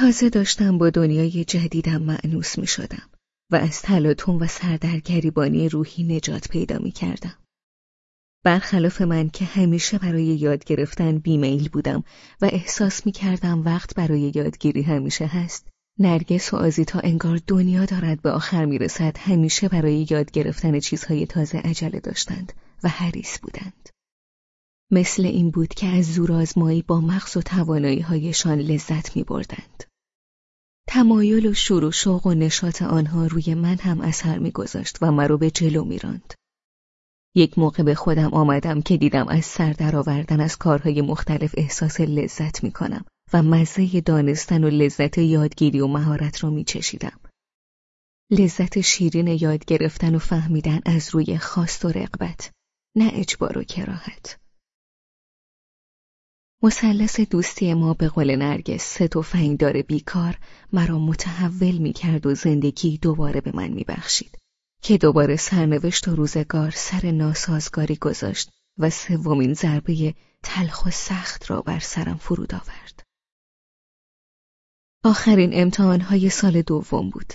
تازه داشتم با دنیای جدیدم معنوس می شدم و از تلاطم و سردرگریبانی روحی نجات پیدا می کردم. برخلاف من که همیشه برای یاد گرفتن بیمیل بودم و احساس می کردم وقت برای یادگیری همیشه هست نرگس و آزیتا انگار دنیا دارد به آخر می رسد همیشه برای یاد گرفتن چیزهای تازه عجله داشتند و حریص بودند مثل این بود که از زورآزمایی با مغز و توانایی هایشان لذت می بردند. تمایل و شور و شوق و نشاط آنها روی من هم اثر میگذاشت و مرا به جلو میراند. یک موقع به خودم آمدم که دیدم از سر درآوردن از کارهای مختلف احساس لذت می کنم و مزه دانستن و لذت یادگیری و مهارت را می چشیدم. لذت شیرین یاد گرفتن و فهمیدن از روی خواست و رقبت نه اجبار و کراهت. مثلث دوستی ما به قول نرگس سه داره بیکار مرا متحول می کرد و زندگی دوباره به من می بخشید. که دوباره سرنوشت و روزگار سر ناسازگاری گذاشت و سومین ضربه تلخ و سخت را بر سرم فرود آورد. آخرین امتحانهای سال دوم بود.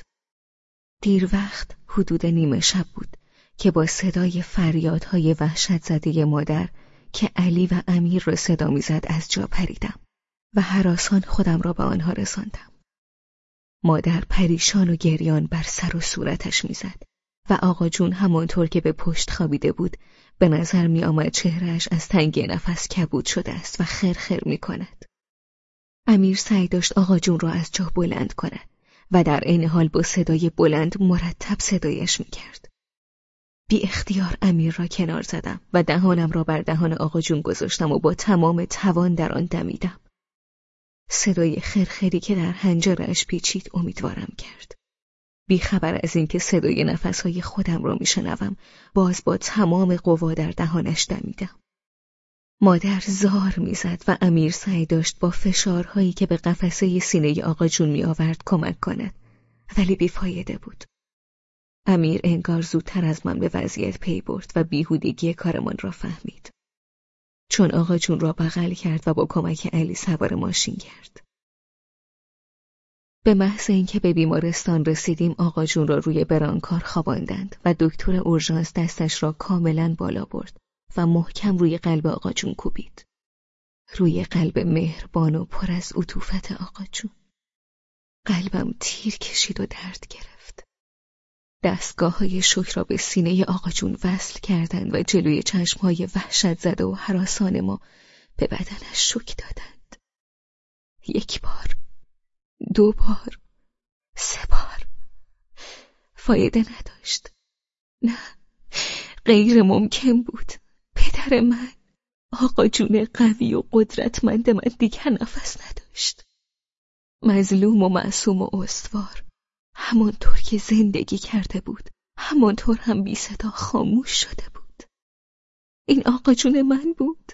دیر وقت حدود نیمه شب بود که با صدای فریادهای وحشت زده مادر که علی و امیر را صدا می‌زد از جا پریدم و حراسان خودم را به آنها رساندم. مادر پریشان و گریان بر سر و صورتش می‌زد و آقا جون همانطور که به پشت خوابیده بود به نظر می آمد چهرش از تنگی نفس کبود شده است و خرخر می کند. امیر سعی داشت آقا جون را از جا بلند کند و در عین حال با صدای بلند مرتب صدایش می کرد. بی اختیار امیر را کنار زدم و دهانم را بر دهان آقا جون گذاشتم و با تمام توان در آن دمیدم. صدای خرخری که در هنجرش پیچید امیدوارم کرد. بیخبر از اینکه صدای نفسهای خودم را میشنوم باز با تمام قوا در دهانش دمیدم. مادر زار می‌زد و امیر سعی داشت با فشارهایی که به قفسه سینه آقا جون می آورد کمک کند ولی بیفایده بود. امیر انگار زودتر از من به وضعیت پی برد و بیهودگی کارمان را فهمید. چون آقا جون را بغل کرد و با کمک علی سوار ماشین کرد. به محض اینکه به بیمارستان رسیدیم آقا جون را روی برانکار خواباندند و دکتر اورژانس دستش را کاملا بالا برد و محکم روی قلب آقا جون کوبید. روی قلب مهربان و پر از عطوفت آقا جون. قلبم تیر کشید و درد گرفت. دستگاه های شک را به سینه آقا جون وصل کردند و جلوی چشم های وحشت زده و حراسان ما به بدنش شک دادند. یک بار دو بار سه بار. فایده نداشت. نه غیر ممکن بود. پدر من آقا جون قوی و قدرتمند من دیگر نفس نداشت. مظلوم و معصوم و استوار. همانطور که زندگی کرده بود همانطور هم بی صدا خاموش شده بود. این آقا جون من بود.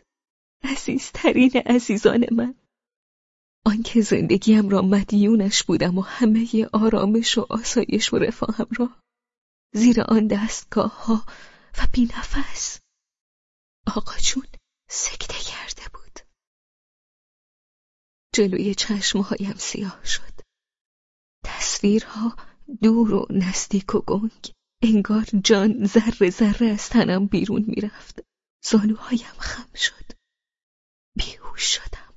عزیزترین عزیزان من. آنکه زندگیم را مدیونش بودم و همه آرامش و آسایش و رفاهم را زیر آن دستگاه ها و بی نفس آقا جون سکته کرده بود. جلوی چشمهایم سیاه شد. تصویرها دور و نزدیک و گنگ. انگار جان ذره ذره از تنم بیرون می‌رفت. زانوهایم خم شد. بیهوش شدم.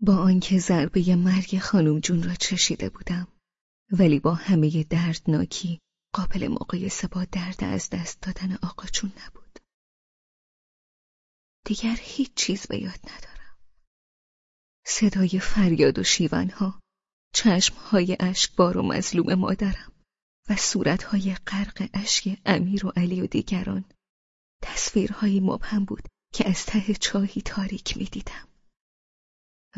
با آنکه ضربه مرگ خانم جون را چشیده بودم ولی با همه دردناکی قابل مقایسه با درد از دست دادن آقا جون نبود. دیگر هیچ چیز به یاد ندارم. صدای فریاد و شیونها چشمهای اشکبار و مظلوم مادرم و صورتهای غرق اشک امیر و علی و دیگران تصویرهایی مبهم بود که از ته چاهی تاریک می‌دیدم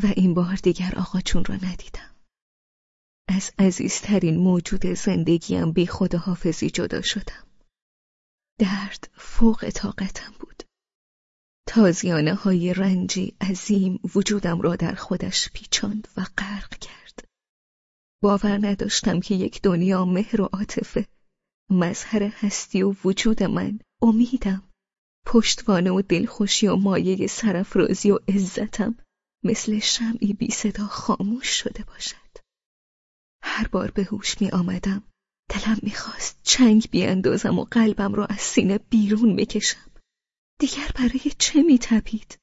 و این بار دیگر آقا چون را ندیدم. از عزیزترین موجود زندگیم بی حافظی جدا شدم. درد فوق طاقتم بود. تازیانه های رنجی عظیم وجودم را در خودش پیچاند و غرق کرد. باور نداشتم که یک دنیا مهر و عاطفه. مظهر هستی و وجود من. امیدم. پشتوانه و دلخوشی و مایه سرفرازی و عزتم. مثل شمعی بی صدا خاموش شده باشد. هر بار به هوش می آمدم. دلم می‌خواست چنگ بیاندازم و قلبم را از سینه بیرون می‌کشم دیگر برای چه میتپید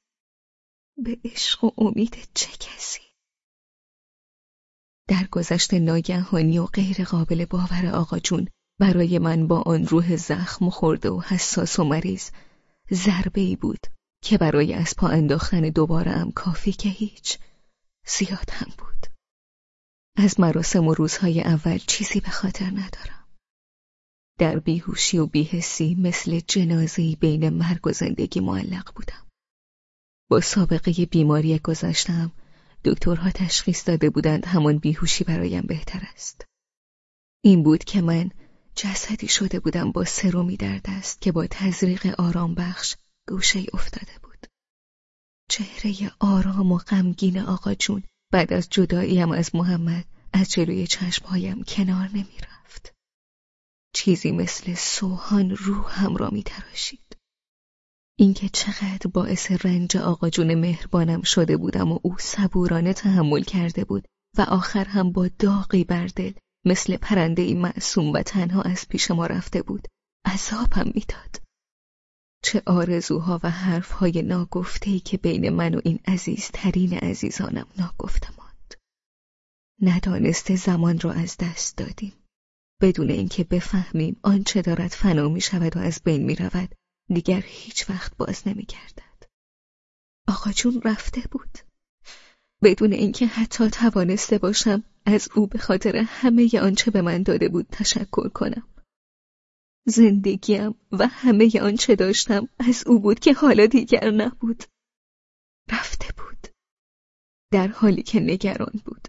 به عشق و امید چه کسی؟ در گذشت ناگهانی و غیر قابل باور آقا جون برای من با آن روح زخم خورده و حساس و مریض ضربه ای بود که برای از پا انداختن دوباره هم کافی که هیچ زیاد هم بود. از مراسم و روزهای اول چیزی به خاطر ندارم. در بیهوشی و بیهسی مثل جنازهی بین مرگ و زندگی معلق بودم. با سابقه بیماری گذشتم دکترها تشخیص داده بودند همان بیهوشی برایم بهتر است این بود که من جسدی شده بودم با سرومی در دست که با تزریق آرام بخش گوشه افتاده بود چهره آرام و غمگین آقا جون بعد از جداییم از محمد از جلوی چشمهایم کنار نمی رفت. چیزی مثل سوهان روحم را می تراشید. اینکه چقدر باعث رنج آقا جون مهربانم شده بودم و او صبورانه تحمل کرده بود و آخر هم با داغی بر دل مثل پرنده معصوم و تنها از پیش ما رفته بود. عذابم می‌داد. چه آرزوها و حرفهای ناگفتهی که بین من و این عزیزترین عزیزانم ناگفته ماند. ندانسته زمان را از دست دادیم. بدون اینکه بفهمیم آنچه دارد فنا می شود و از بین می رود دیگر هیچ وقت باز نمی کردد. آقا جون رفته بود. بدون اینکه حتی توانسته باشم از او به خاطر همه آنچه به من داده بود تشکر کنم. زندگیم و همه آنچه داشتم از او بود که حالا دیگر نبود. رفته بود. در حالی که نگران بود.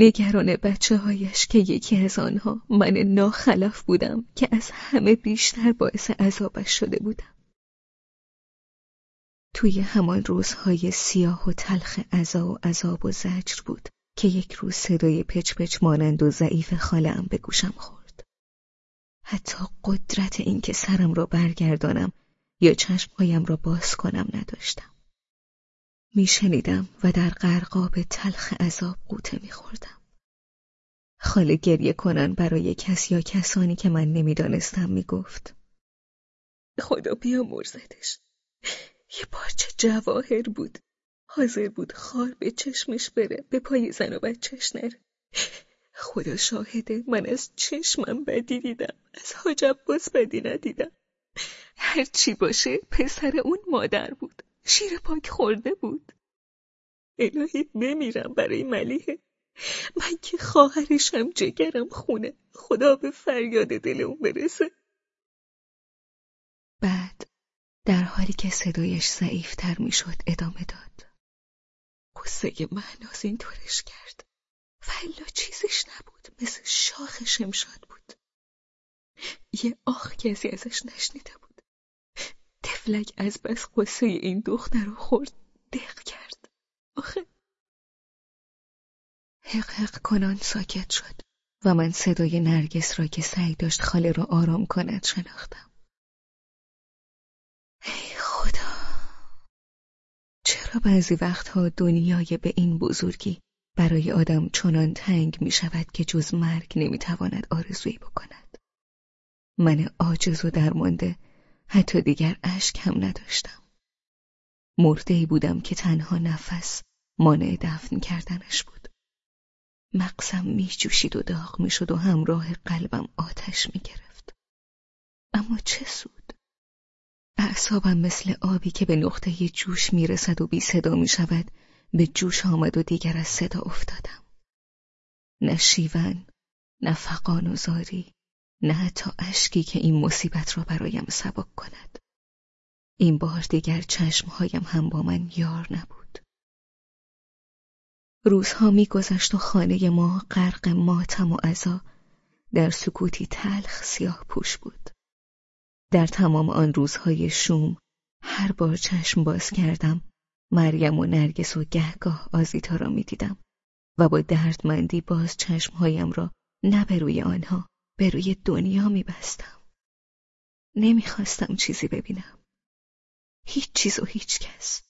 نگران بچه هایش که یکی از آنها من ناخلف بودم که از همه بیشتر باعث عذابش شده بودم توی همان روزهای سیاه و تلخ عذا و عذاب و زجر بود که یک روز صدای پچ پچ مانند و ضعیف خالم به گوشم خورد. حتی قدرت اینکه سرم را برگردانم یا چشمهایم را باز کنم نداشتم. میشنیدم و در قرقاب تلخ عذاب قوطه میخوردم. خاله گریه کنن برای کس یا کسانی که من نمی‌دانستم می‌گفت. خدا بیا مرزدش. یه پارچه جواهر بود. حاضر بود خار به چشمش بره به پای زن و بچهش نره خدا شاهده من از چشمم بدی دیدم از حاج باز بدی ندیدم هر چی باشه پسر اون مادر بود شیر پاک خورده بود. الهی بمیرم برای ملیه من که خواهرشم جگرم خونه. خدا به فریاد دل اون برسه. بعد در حالی که صدایش ضعیفتر می‌شد ادامه داد. قصه معناز این طورش کرد. فلا چیزش نبود. مثل شاخ شمشاد بود. یه آخ کسی ازش نشنیده بود. تفلک از بس قصه این دختر رو خورد. دق کرد. آخه. حق حق کنان ساکت شد و من صدای نرگس را که سعی داشت خاله را آرام کند شناختم. چرا بعضی وقتها دنیای به این بزرگی برای آدم چنان تنگ می شود که جز مرگ نمی تواند آرزویی بکند؟ من عاجز و درمانده حتی دیگر اشک هم نداشتم. مرده ای بودم که تنها نفس مانع دفن کردنش بود. مقصم می جوشید و داغ می شد و همراه قلبم آتش می گرفت اما چه سود؟ اعصابم مثل آبی که به نقطه جوش می‌رسد و بی صدا می شود به جوش آمد و دیگر از صدا افتادم. نه شیون نه فقان و زاری. نه حتی اشکی که این مصیبت را برایم سبک کند. این بار دیگر چشمهایم هم با من یار نبود. روزها میگذشت و خانه ما غرق ماتم و عذا در سکوتی تلخ سیاه پوش بود. در تمام آن روزهای شوم هر بار چشم باز کردم مریم و نرگس و گهگاه آزیتا را می‌دیدم و با دردمندی باز چشمهایم را نه به روی آنها به روی دنیا میبستم. نمی‌خواستم چیزی ببینم. هیچ چیز و هیچ کس.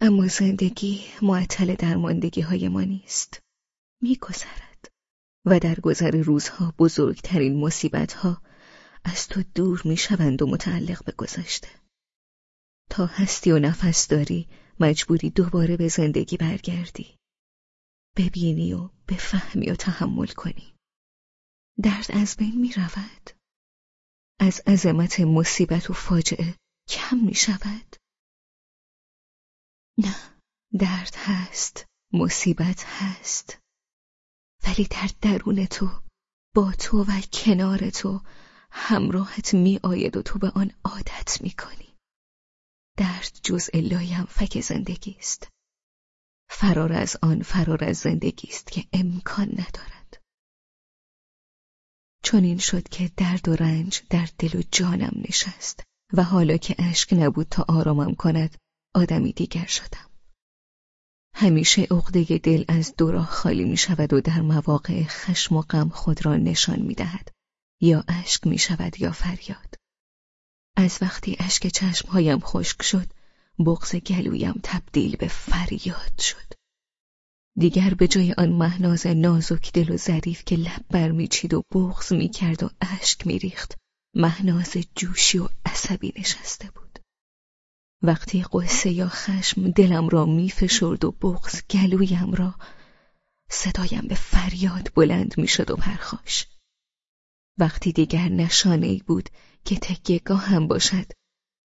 اما زندگی معطل درماندگی های ما نیست. میگذرد و در گذر روزها بزرگترین مصیبت ها از تو دور می‌شوند و متعلق به گذشته. تا هستی و نفس داری مجبوری دوباره به زندگی برگردی. ببینی و بفهمی و تحمل کنی. درد از بین می رود. از عظمت مصیبت و فاجعه کم می شود. نه درد هست مصیبت هست. ولی در درون تو با تو و کنار تو همراهت می آید و تو به آن عادت می کنی. درد جزء لایم فک زندگی است. فرار از آن فرار از زندگی است که امکان ندارد. چون این شد که درد و رنج در دل و جانم نشست و حالا که اشک نبود تا آرامم کند آدمی دیگر شدم همیشه عقده دل از دو راه خالی می شود و در مواقع خشم و غم خود را نشان می دهد. یا اشک می شود یا فریاد. از وقتی اشک چشمهایم خشک شد بغز گلویم تبدیل به فریاد شد. دیگر به جای آن مهناز نازک دل و ظریف که لب برمیچید و بغز می‌کرد و اشک میریخت مهناز جوشی و عصبی نشسته بود. وقتی قصه یا خشم دلم را میفشرد و بغز گلویم را صدایم به فریاد بلند می‌شد و پرخاش. وقتی دیگر نشانه ای بود که تکیگاه هم باشد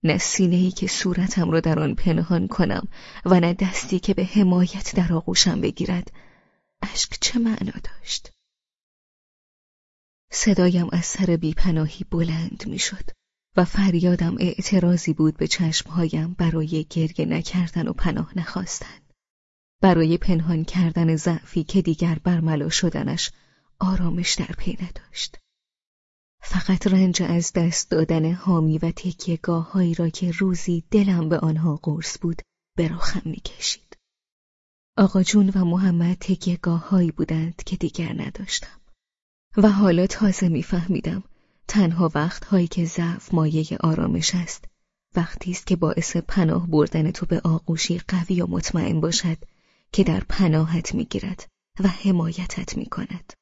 نه سینه که صورتم را در آن پنهان کنم و نه دستی که به حمایت در آغوشم بگیرد. اشک چه معنا داشت؟ صدایم از سر بیپناهی بلند می‌شد و فریادم اعتراضی بود به چشمهایم برای گریه نکردن و پناه نخواستن. برای پنهان کردن ضعفی که دیگر برملا شدنش آرامش در پی نداشت. فقط رنج از دست دادن حامی و تکیهگاه هایی را که روزی دلم به آنها قرص بود به رخم می‌کشید. آقا جون و محمد تکیهگاه هایی بودند که دیگر نداشتم. و حالا تازه میفهمیدم تنها وقت هایی که ضعف مایه آرامش است وقتی است که باعث پناه بردن تو به آغوشی قوی و مطمئن باشد که در پناهت می‌گیرد و حمایتت می‌کند.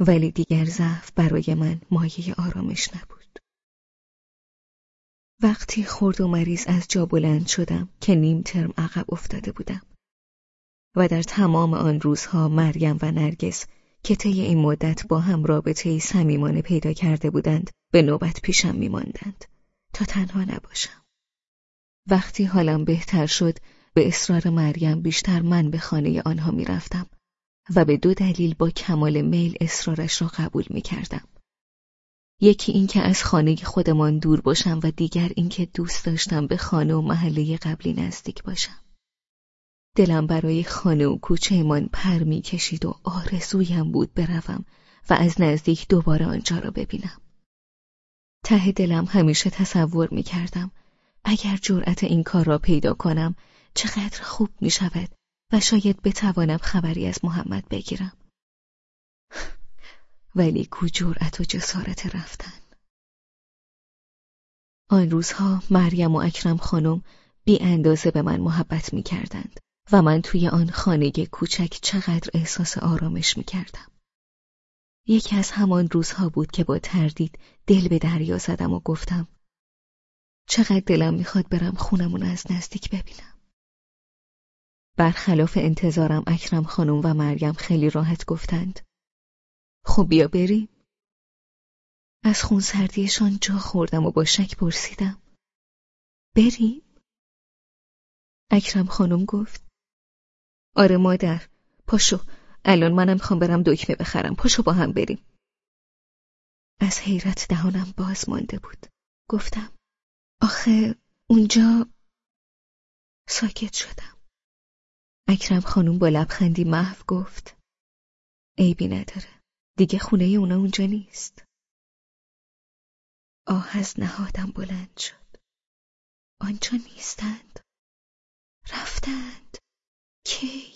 ولی دیگر ضعف برای من مایه آرامش نبود. وقتی خورد و مریض از جا بلند شدم که نیم ترم عقب افتاده بودم و در تمام آن روزها مریم و نرگس که طی این مدت با هم رابطه صمیمانه پیدا کرده بودند به نوبت پیشم میماندند تا تنها نباشم. وقتی حالم بهتر شد به اصرار مریم بیشتر من به خانه آنها می‌رفتم و به دو دلیل با کمال میل اصرارش را قبول می کردم. یکی اینکه از خانه خودمان دور باشم و دیگر اینکه دوست داشتم به خانه و محله قبلی نزدیک باشم. دلم برای خانه و کوچهمان پر می کشید و آرزویم بود بروم و از نزدیک دوباره آنجا را ببینم. ته دلم همیشه تصور می کردم اگر جرأت این کار را پیدا کنم چقدر خوب می شود و شاید بتوانم خبری از محمد بگیرم ولی کو جرأت و جسارت رفتن آن روزها مریم و اکرم خانم بی اندازه به من محبت می کردند و من توی آن خانه کوچک چقدر احساس آرامش می کردم. یکی از همان روزها بود که با تردید دل به دریا زدم و گفتم چقدر دلم می‌خواد برم خونمون از نزدیک ببینم. برخلاف انتظارم اکرم خانم و مریم خیلی راحت گفتند. خب بیا بریم. از خون سردیشان جا خوردم و با شک پرسیدم. بریم؟ اکرم خانم گفت. آره مادر پاشو الان منم خوام برم دکمه بخرم. پاشو با هم بریم. از حیرت دهانم باز مانده بود. گفتم آخه اونجا ساکت شدم. اکرم خانوم با لبخندی محو گفت عیبی نداره دیگه خونه اونا اونجا نیست. آه از نهادم بلند شد. آنجا نیستند. رفتند. کی؟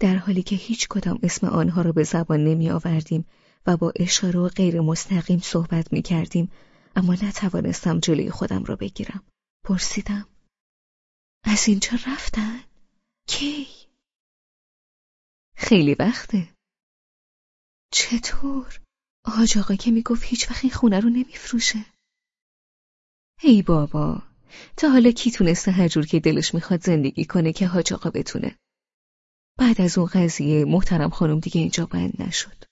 در حالی که هیچ کدام اسم آنها را به زبان نمی آوردیم و با اشاره و غیر مستقیم صحبت می کردیم اما نتوانستم جلوی خودم را بگیرم. پرسیدم از اینجا رفتن؟ کی؟ خیلی وقته. چطور؟ آج آقا که می‌گفت هیچ وقت این خونه رو نمیفروشه. ای بابا تا حالا کی تونسته هر جور که دلش می‌خواد زندگی کنه که حاج آقا بتونه؟ بعد از اون قضیه محترم خانم دیگه اینجا بند نشد.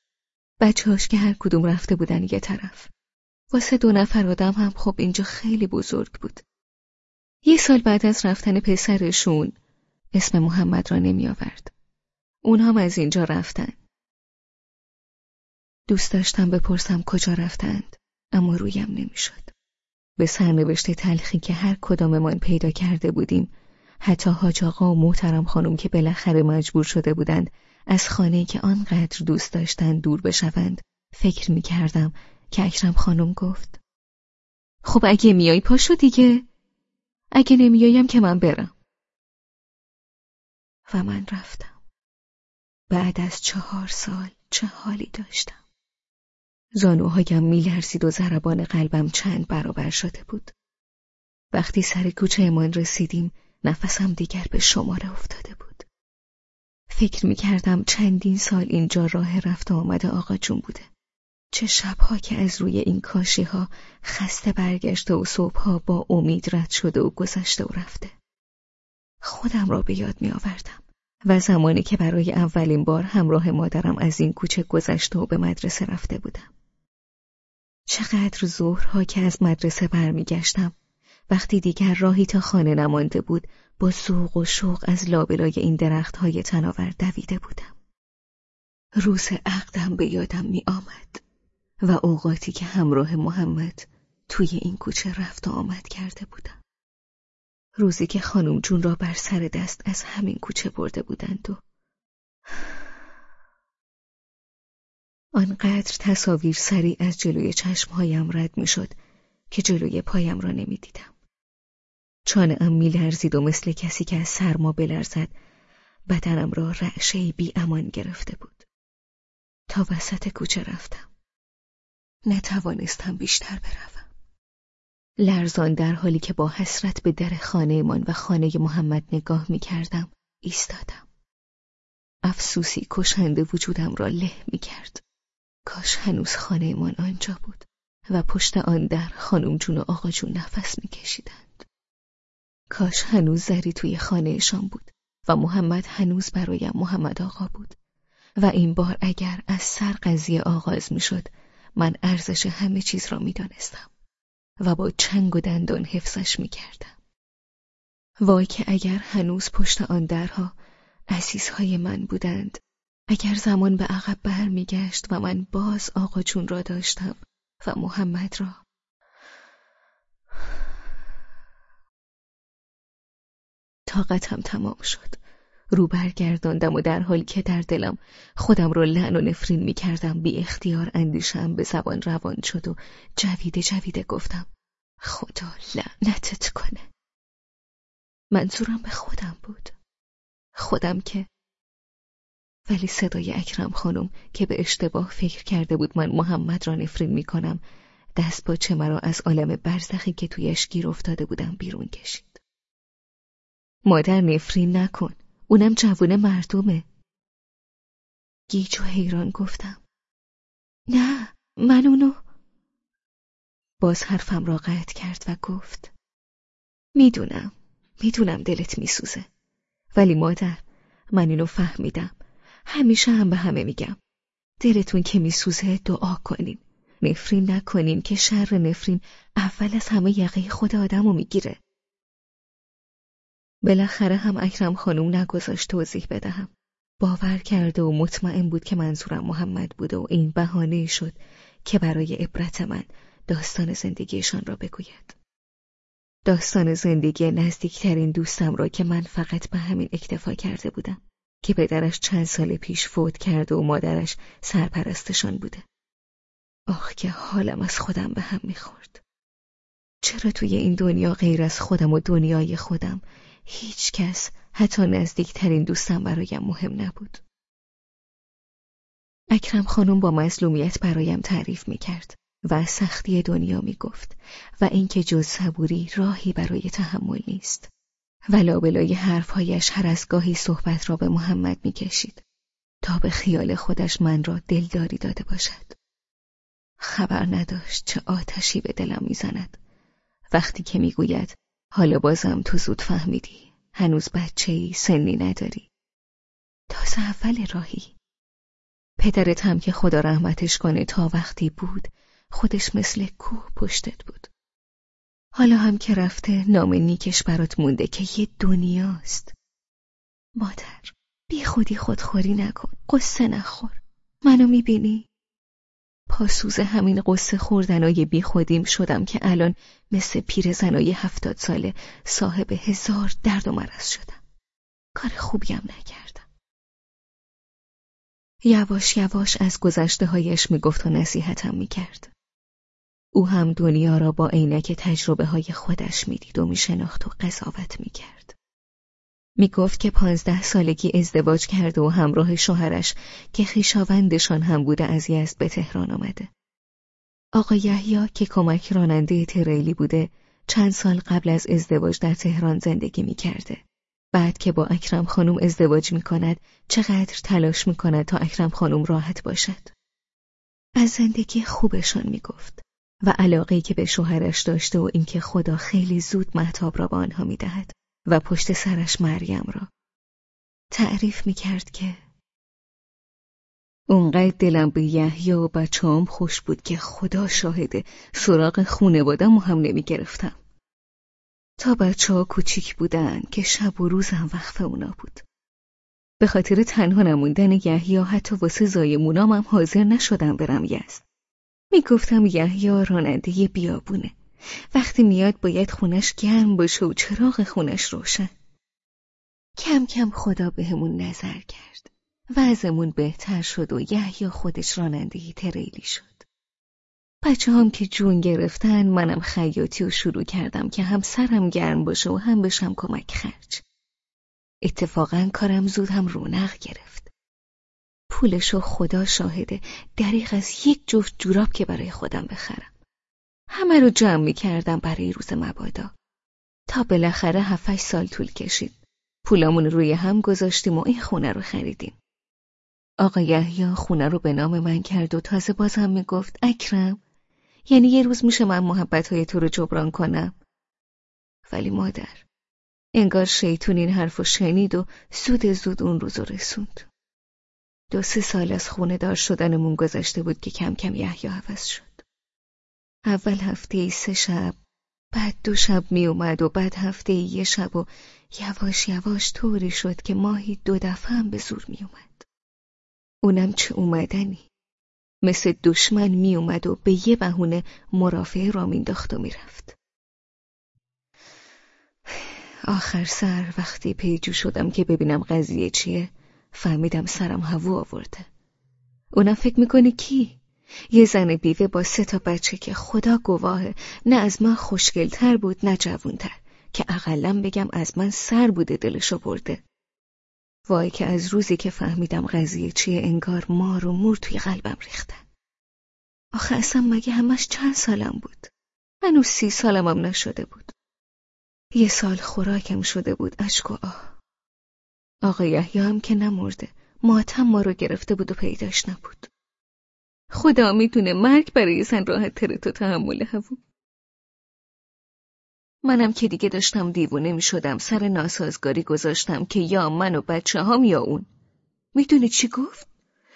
بچهاش که هر کدوم رفته بودن یه طرف. واسه دو نفر آدم هم خب اینجا خیلی بزرگ بود. یه سال بعد از رفتن پسرشون اسم محمد را نمی آورد. اون هم از اینجا رفتن. دوست داشتم بپرسم کجا رفتند اما رویم نمی‌شد. به سرنوشت تلخی که هر کداممان پیدا کرده بودیم حتی حاج آقا و محترم خانم که بالاخره مجبور شده بودند از خانه که آنقدر دوست داشتند دور بشوند فکر می کردم که اکرم خانم گفت خب اگه میای پاشو دیگه اگه نمیایم که من برم و من رفتم. بعد از چهار سال چه حالی داشتم؟ زانوهایم میلرزید و ضربان قلبم چند برابر شده بود. وقتی سر کوچه امان رسیدیم نفسم دیگر به شماره افتاده بود. فکر می کردم چندین سال اینجا راه رفت آمد آقا جون بوده. چه شبها که از روی این کاشی ها خسته برگشته و صبحها با امید رد شده و گذشته و رفته. خودم را به یاد می آوردم و زمانی که برای اولین بار همراه مادرم از این کوچه گذشته و به مدرسه رفته بودم. چقدر ظهرها که از مدرسه برمیگشتم وقتی دیگر راهی تا خانه نمانده بود با سوق و شوق از لابلای این درختهای تناور دویده بودم. روز عقدم به یادم می آمد و اوقاتی که همراه محمد توی این کوچه رفت و آمد کرده بودم. روزی که خانم جون را بر سر دست از همین کوچه برده بودند و آنقدر تصاویر سریع از جلوی چشمهایم رد می‌شد که جلوی پایم را نمی‌دیدم. چانهام میلرزید و مثل کسی که از سرما بلرزد بدنم را رعشه بی امان گرفته بود. تا وسط کوچه رفتم. نتوانستم بیشتر بروم. لرزان در حالی که با حسرت به در خانهمان و خانه محمد نگاه می کردم ایستادم. افسوسی کشنده وجودم را له می کرد. کاش هنوز خانهمان آنجا بود و پشت آن در خانم جون و آقا جون نفس می کشیدند. کاش هنوز زری توی خانهشان بود و محمد هنوز برایم محمد آقا بود و این بار اگر از سر قضیه آغاز می شد من ارزش همه چیز را می دانستم و با چنگ و دندان حفظش می کردم. وای که اگر هنوز پشت آن درها عزیزهای من بودند اگر زمان به عقب برمیگشت و من باز آقا جون را داشتم و محمد را طاقتم تمام شد رو برگرداندم و در حالی که در دلم خودم را لعن و نفرین می کردم بی اختیار اندیشم به زبان روان شد و جویده جویده گفتم خدا لعنتت کنه. منظورم به خودم بود. خودم که ولی صدای اکرم خانم که به اشتباه فکر کرده بود من محمد را نفرین می کنم دست چه مرا از عالم برزخی که تویش گیر افتاده بودم بیرون کشید. مادر نفرین نکن. اونم جوون مردمه. گیج و حیران گفتم. نه من اونو. باز حرفم را قطع کرد و گفت. می‌دونم می‌دونم دلت میسوزه. ولی مادر من اینو فهمیدم. همیشه هم به همه میگم. دلتون که میسوزه دعا کنین. نفرین نکنین که شر نفرین. اول از همه یقه خود آدمو می‌گیره. بالاخره هم اکرم خانوم نگذاشت توضیح بدهم باور کرده و مطمئن بود که منظورم محمد بوده و این بهانه شد که برای عبرت من داستان زندگیشان را بگوید داستان زندگی نزدیکترین دوستم را که من فقط به همین اکتفا کرده بودم که پدرش چند سال پیش فوت کرده و مادرش سرپرستشان بوده. آخ که حالم از خودم به هم می‌خورد. چرا توی این دنیا غیر از خودم و دنیای خودم هیچ کس حتی نزدیکترین دوستم برایم مهم نبود. اکرم خانم با مظلومیت برایم تعریف می‌کرد و سختی دنیا می‌گفت و اینکه جز صبوری راهی برای تحمل نیست. ولابلای حرفهایش هر از گاهی صحبت را به محمد می‌کشید تا به خیال خودش من را دلداری داده باشد خبر نداشت چه آتشی به دلم می‌زند وقتی که می‌گوید حالا بازم تو زود فهمیدی. هنوز بچه ای سنی نداری. تازه اول راهی. پدرت هم که خدا رحمتش کنه تا وقتی بود خودش مثل کوه پشتت بود. حالا هم که رفته نام نیکش برات مونده که یه دنیاست. مادر بی خودی خودخوری نکن. قصه نخور. منو می‌بینی؟ پاسوز همین قصه خوردنای بی خودیم شدم که الان مثل پیر زنای هفتاد ساله صاحب هزار درد و مرض شدم. کار خوبیم نکردم. یواش یواش از گذشته هایش می‌گفت و نصیحتم می‌کرد. او هم دنیا را با عینک تجربه های خودش می‌دید و میشناخت و قضاوت می‌کرد. می گفت که پانزده سالگی ازدواج کرده و همراه شوهرش که خیشاوندشان هم بوده از یزد به تهران آمده. آقا یحیی که کمک راننده تریلی بوده چند سال قبل از ازدواج در تهران زندگی می کرده. بعد که با اکرم خانم ازدواج می کند چقدر تلاش می کند تا اکرم خانم راحت باشد. از زندگی خوبشان می گفت و علاقه که به شوهرش داشته و اینکه خدا خیلی زود محتاب را به آنها می دهد. و پشت سرش مریم را تعریف می کرد که اونقدر دلم به یحیی و بچه‌ام خوش بود که خدا شاهده سراغ خونوادم هم نمی گرفتم. تا بچه ها کوچیک بودن که شب و روزم وقف اونا بود. به خاطر تنها نموندن یحیی حتی واسه زایمونام هم حاضر نشدم برم یزد. می‌گفتم یحیی راننده بیابونه. وقتی میاد باید خونش گرم باشه و چراغ خونش روشن. کم کم خدا بهمون نظر کرد. وضعمون بهتر شد و یحیی خودش رانندگی تریلی شد. بچه هم که جون گرفتن منم خیاطی و شروع کردم که هم سرم گرم باشه و هم بشم کمک خرج. اتفاقا کارم زود هم رونق گرفت. پولشو خدا شاهده. دریغ از یک جفت جوراب که برای خودم بخرم. همه رو جمع می کردم برای روز مبادا. تا بالاخره هفتش سال طول کشید. پولامون روی هم گذاشتیم و این خونه رو خریدیم. آقا یحیی خونه رو به نام من کرد و تازه بازم می گفت اکرم یعنی یه روز میشه من محبت های تو رو جبران کنم. ولی مادر انگار شیطون این حرف شنید و زود زود اون روز رسوند. دو سه سال از خونه دار شدنمون گذشته بود که کم کم یحیی عوض شد. اول هفته سه شب بعد دو شب می اومد و بعد هفته یه شب و یواش یواش طوری شد که ماهی دو دفعه هم به زور می اومد. اونم چه اومدنی مثل دشمن می اومد و به یه بهونه مرافعه را مینداخت و می‌رفت. آخر سر وقتی پیجو شدم که ببینم قضیه چیه فهمیدم سرم هوا آورده. اونم فکر می‌کنه کی؟ یه زن بیوه با سه تا بچه که خدا گواهه نه از من خوشگلتر بود نه جوونتر. که اقلا بگم از من سر بوده دلشو برده. وای که از روزی که فهمیدم قضیه چیه انگار مار و مور توی قلبم ریختن. آخه اصلا مگه همش چند سالم بود؟ هنوز سی سالم هم نشده بود. یه سال خوراکم شده بود اشک و آه. آقا یحیی هم که نمرده. ماتم ما رو گرفته بود و پیداش نبود. خدا می‌تونه مرگ برای زن راحت تره تو تحمل هوا. منم که دیگه داشتم دیوونه می شدم سر ناسازگاری گذاشتم که یا من و بچه هم یا اون. می‌دونی چی گفت؟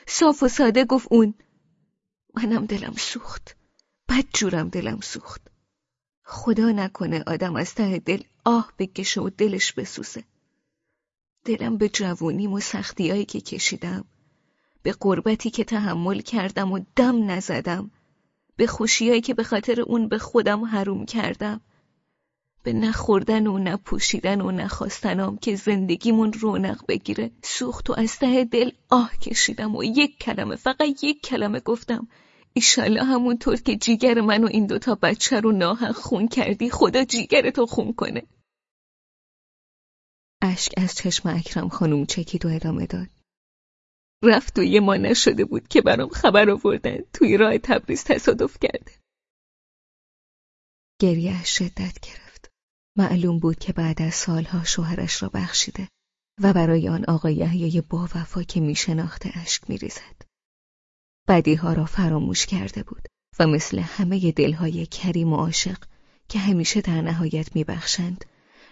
صاف و ساده گفت اون. منم دلم سوخت. بد جورم دلم سوخت. خدا نکنه آدم از ته دل آه بکشه و دلش بسوزه. دلم به جوونیم و سختیایی که کشیدم به قربتی که تحمل کردم و دم نزدم. به خوشیایی که به خاطر اون به خودم حروم کردم. به نخوردن و نپوشیدن و نخواستنم که زندگیمون رونق بگیره سوخت و از ته دل آه کشیدم و یک کلمه فقط یک کلمه گفتم ایشالله همونطور که جیگر من و این دوتا بچه رو ناحق خون کردی خدا جیگر تو خون کنه. اشک از چشم اکرم خانوم چکید و ادامه داد. رفت و یه ما نشده بود که برام خبر آوردن. توی راه تبریز تصادف کرده. گریه شدت گرفت. معلوم بود که بعد از سالها شوهرش را بخشیده و برای آن آقای یحیای با وفا که می شناخته اشک می ریزد. بدیها را فراموش کرده بود و مثل همه دلهای کریم و عاشق که همیشه در نهایت میبخشند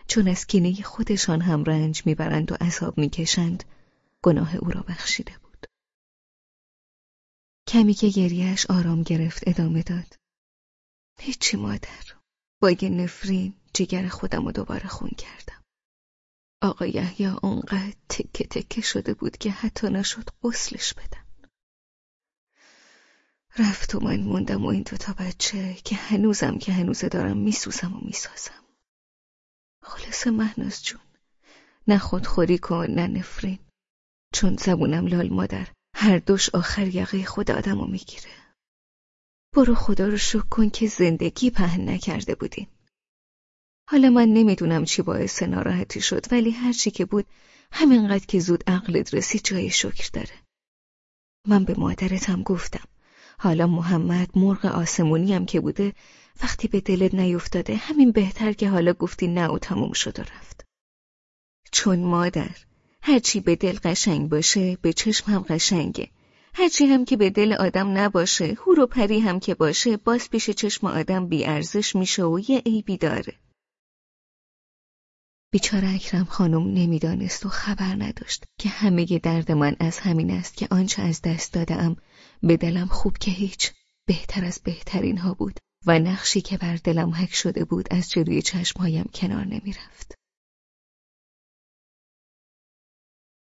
چون از کینه خودشان هم رنج می‌برند و عذاب می‌کشند گناه او را بخشیده بود. کمی که گریهش آرام گرفت ادامه داد. هیچی مادر با یه نفرین جگر خودم رو دوباره خون کردم. آقا یحیی اونقدر تکه تکه شده بود که حتی نشد غسلش بدم رفت و من موندم و این دوتا بچه که هنوزم که هنوزه دارم میسوزم و می‌سازم. خلاص مهناز جون نه خودخوری کن نه نفرین. چون زبونم لال مادر هر دوش آخر یقه خود آدم رو می‌گیره. برو خدا رو شکر کن که زندگی پهن نکرده بودین. حالا من نمی‌دونم چی باعث ناراحتی شد ولی هرچی که بود همینقدر که زود عقلت رسید جای شکر داره. من به مادرتم گفتم حالا محمد مرغ آسمونی هم که بوده وقتی به دلت نیفتاده همین بهتر که حالا گفتی نه و تموم شد و رفت. چون مادر هرچی به دل قشنگ باشه به چشم هم قشنگه هرچی هم که به دل آدم نباشه هور و پری هم که باشه باز پیش چشم آدم بیارزش میشه و یه عیبی داره بیچاره اکرم خانم نمی‌دانست و خبر نداشت که همه درد من از همین است که آنچه از دست دادم به دلم خوب که هیچ بهتر از بهترین ها بود و نقشی که بر دلم حک شده بود از جلوی چشمهایم کنار نمی‌رفت.